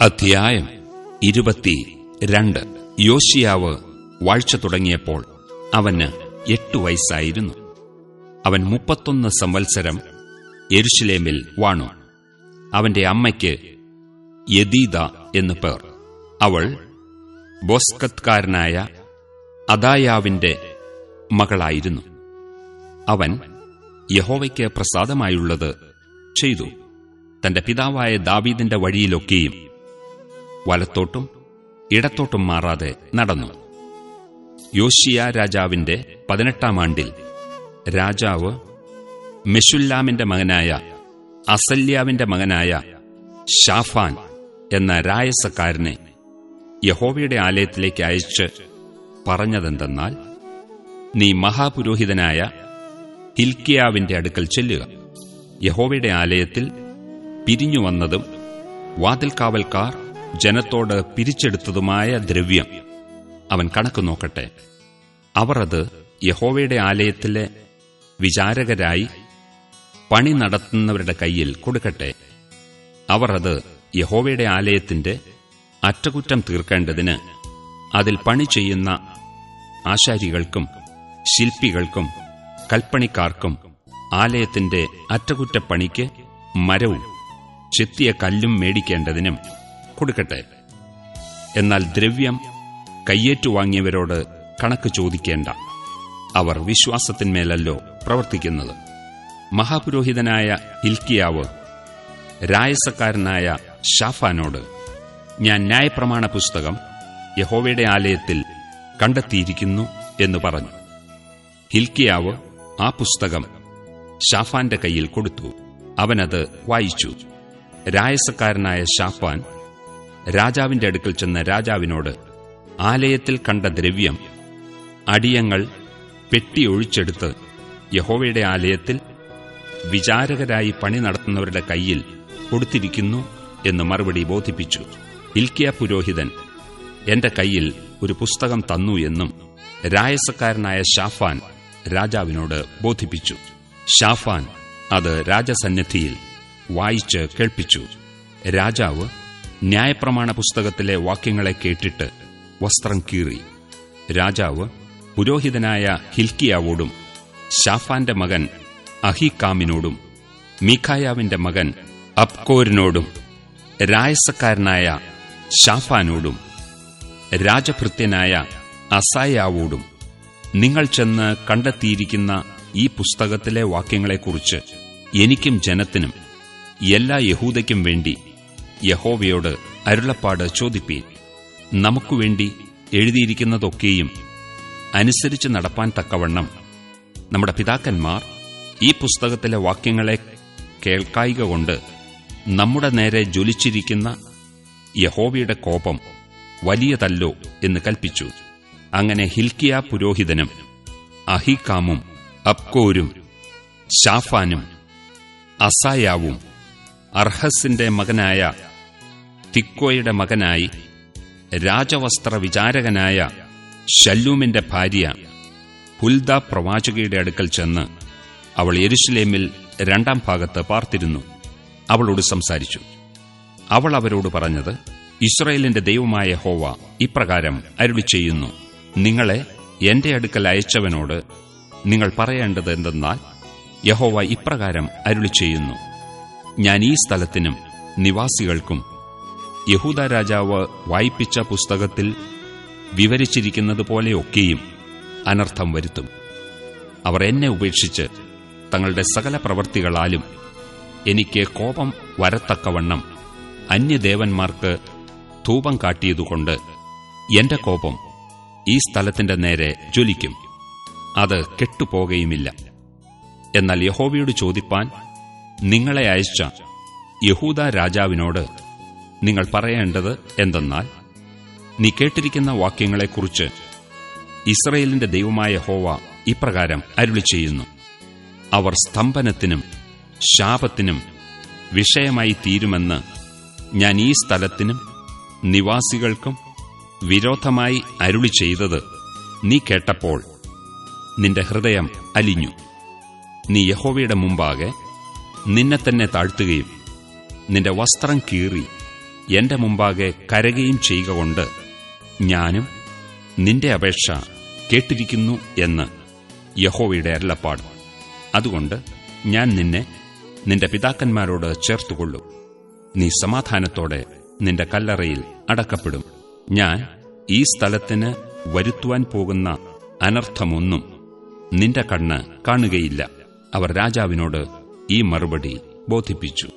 അധ്യായം ഇരുപത്തി രണ്ട്. യോശിയാവ് വാഴ്ച തുടങ്ങിയപ്പോൾ അവന് എട്ടു വയസ്സായിരുന്നു. അവൻ മുപ്പത്തൊന്ന് സംവത്സരം എരുഷലേമിൽ വാണു. അവന്റെ അമ്മയ്ക്ക് യദീദ എന്നു പേർ. അവൾ ബോസ്കത്കാരനായ അദായാവിന്റെ മകളായിരുന്നു. അവൻ യഹോവയ്ക്ക് പ്രസാദമായുള്ളത് ചെയ്തു. തന്റെ പിതാവായ ദാവീദിന്റെ വഴിയിലൊക്കെയും വലത്തോട്ടും ഇടത്തോട്ടും മാറാതെ നടന്നു. യോഷിയ രാജാവിന്റെ പതിനെട്ടാം ആണ്ടിൽ രാജാവ് മെഷുല്ലാമിന്റെ മകനായ അസല്യാവിന്റെ മകനായ ഷാഫാൻ എന്ന രായസക്കാരനെ യഹോവയുടെ ആലയത്തിലേക്ക് അയച്ച് പറഞ്ഞതെന്തെന്നാൽ നീ മഹാപുരോഹിതനായ ഹിൽക്കിയാവിന്റെ അടുക്കൽ ചെല്ലുക. യഹോവയുടെ ആലയത്തിൽ പിരിഞ്ഞുവന്നതും വാതിൽക്കാവൽക്കാർ ജനത്തോട് പിരിച്ചെടുത്തതുമായ ദ്രവ്യം. അവൻ കണക്ക് നോക്കട്ടെ. അവർ അത് യഹോവയുടെ ആലയത്തിലെ വിചാരകരായി പണി നടത്തുന്നവരുടെ കയ്യിൽ കൊടുക്കട്ടെ. അവർ അത് യഹോവയുടെ ആലയത്തിന്റെ അറ്റകുറ്റം തീർക്കേണ്ടതിന് അതിൽ പണി ചെയ്യുന്ന ആശാരികൾക്കും ശില്പികൾക്കും കൽപ്പണിക്കാർക്കും ആലയത്തിന്റെ അറ്റകുറ്റപ്പണിക്ക് മരവും ചെത്തിയ കല്ലും മേടിക്കേണ്ടതിനും കൊടുക്കട്ടെ. എന്നാൽ ദ്രവ്യം കയ്യേറ്റുവാങ്ങിയവരോട് കണക്ക് ചോദിക്കേണ്ട. അവർ വിശ്വാസത്തിന്മേലല്ലോ പ്രവർത്തിക്കുന്നത്. മഹാപുരോഹിതനായ ഹിൽക്കിയാവ് രായസക്കാരനായ ഷാഫാനോട് ഞാൻ ന്യായപ്രമാണ പുസ്തകം യഹോവയുടെ ആലയത്തിൽ കണ്ടെത്തിയിരിക്കുന്നു എന്ന് പറഞ്ഞു. ഹിൽക്കിയാവ് ആ പുസ്തകം ഷാഫാന്റെ കയ്യിൽ കൊടുത്തു. അവനത് വായിച്ചു. രായസക്കാരനായ ഷാഫാൻ രാജാവിന്റെ അടുക്കൽ ചെന്ന രാജാവിനോട് ആലയത്തിൽ കണ്ട ദ്രവ്യം അടിയങ്ങൾ പെട്ടി ഒഴിച്ചെടുത്ത് യഹോവയുടെ ആലയത്തിൽ വിചാരകരായി പണി നടത്തുന്നവരുടെ കയ്യിൽ കൊടുത്തിരിക്കുന്നു എന്ന് മറുപടി ബോധിപ്പിച്ചു. ഇൽക്കിയ പുരോഹിതൻ എന്റെ കയ്യിൽ ഒരു പുസ്തകം തന്നു എന്നും രായസക്കാരനായ ഷാഫാൻ രാജാവിനോട് ബോധിപ്പിച്ചു. ഷാഫാൻ അത് രാജസന്നിധിയിൽ വായിച്ച് കേൾപ്പിച്ചു. രാജാവ് ന്യായപ്രമാണ പുസ്തകത്തിലെ വാക്യങ്ങളെ കേട്ടിട്ട് വസ്ത്രം കീറി. രാജാവ് പുരോഹിതനായ ഹിൽക്കിയാവോടും ഷാഫാന്റെ മകൻ അഹികാമിനോടും മീഖായാവിന്റെ മകൻ അബ്കോരിനോടും രായസക്കാരനായ ഷാഫാനോടും രാജഭൃത്യനായ അസായാവോടും നിങ്ങൾ ചെന്ന് കണ്ടെത്തിയിരിക്കുന്ന ഈ പുസ്തകത്തിലെ വാക്യങ്ങളെക്കുറിച്ച് എനിക്കും ജനത്തിനും എല്ലാ യഹൂദയ്ക്കും വേണ്ടി യഹോവയോട് അരുളപ്പാട് ചോദിപ്പീൻ. നമുക്കുവേണ്ടി എഴുതിയിരിക്കുന്നതൊക്കെയും അനുസരിച്ച് നടപ്പാൻ തക്കവണ്ണം നമ്മുടെ പിതാക്കന്മാർ ഈ പുസ്തകത്തിലെ വാക്യങ്ങളെ കേൾക്കായിക കൊണ്ട് നമ്മുടെ നേരെ ജ്വലിച്ചിരിക്കുന്ന യഹോവയുടെ കോപം വലിയതല്ലോ എന്ന് കൽപ്പിച്ചു. അങ്ങനെ ഹിൽക്കിയ പുരോഹിതനും അഹികാമും അബ്കോരും ഷാഫാനും അസായാവും അർഹസിന്റെ മകനായ തിക്കോയുടെ മകനായി രാജവസ്ത്ര വിചാരകനായ ഷല്ലൂമിന്റെ ഭാര്യ ഹുൽദ പ്രവാചകയുടെ അടുക്കൽ ചെന്ന് അവൾ എരുസലേമിൽ രണ്ടാം ഭാഗത്ത് പാർത്തിരുന്നു. അവളോട് സംസാരിച്ചു. അവൾ അവരോട് പറഞ്ഞത് ഇസ്രയേലിന്റെ ദൈവമായ ഹോവ ഇപ്രകാരം അരുളി ചെയ്യുന്നു. നിങ്ങളെ എന്റെ അടുക്കൽ അയച്ചവനോട് നിങ്ങൾ പറയേണ്ടത് എന്തെന്നാൽ യഹോവ ഇപ്രകാരം അരുളി ചെയ്യുന്നു. ഞാൻ ഈ സ്ഥലത്തിനും നിവാസികൾക്കും യഹൂദ രാജാവ് വായിപ്പിച്ച പുസ്തകത്തിൽ വിവരിച്ചിരിക്കുന്നതുപോലെയൊക്കെയും അനർത്ഥം വരുത്തും. അവർ എന്നെ ഉപേക്ഷിച്ച് തങ്ങളുടെ സകല പ്രവർത്തികളാലും എനിക്ക് കോപം വരത്തക്കവണ്ണം അന്യദേവന്മാർക്ക് ധൂപം കാട്ടിയതുകൊണ്ട് എന്റെ കോപം ഈ സ്ഥലത്തിന്റെ നേരെ ജ്വലിക്കും. അത് കെട്ടുപോകയുമില്ല. എന്നാൽ യഹോവയോട് ചോദിപ്പാൻ നിങ്ങളെ അയച്ച യഹൂദ രാജാവിനോട് നിങ്ങൾ പറയേണ്ടത് എന്തെന്നാൽ നീ കേട്ടിരിക്കുന്ന വാക്യങ്ങളെക്കുറിച്ച് ഇസ്രയേലിന്റെ ദൈവമായ ഹോവ ഇപ്രകാരം അരുളി ചെയ്യുന്നു അവർ സ്തംഭനത്തിനും ശാപത്തിനും വിഷയമായി തീരുമെന്ന് ഞാൻ ഈ സ്ഥലത്തിനും നിവാസികൾക്കും വിരോധമായി അരുളി ചെയ്തത് നീ കേട്ടപ്പോൾ നിന്റെ ഹൃദയം അലിഞ്ഞു. നീ യഹോവയുടെ മുമ്പാകെ നിന്നെ തന്നെ താഴ്ത്തുകയും നിന്റെ വസ്ത്രം കീറി എന്റെ മുമ്പാകെ കരകയും ചെയ്യുക കൊണ്ട് ഞാനും നിന്റെ അപേക്ഷ കേട്ടിരിക്കുന്നു എന്ന് യഹോവയുടെ അരുളപ്പാട്. അതുകൊണ്ട് ഞാൻ നിന്നെ നിന്റെ പിതാക്കന്മാരോട് ചേർത്തുകൊള്ളും. നീ സമാധാനത്തോടെ നിന്റെ കല്ലറയിൽ അടക്കപ്പെടും. ഞാൻ ഈ സ്ഥലത്തിന് വരുത്തുവാൻ പോകുന്ന അനർത്ഥമൊന്നും നിന്റെ കണ്ണ് കാണുകയില്ല. അവർ രാജാവിനോട് ഈ മറുപടി ബോധിപ്പിച്ചു.